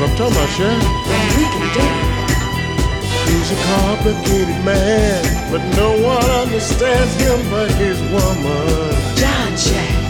what I'm talking about, Sharon. He's a complicated man, but no one understands him but his woman. John Jack.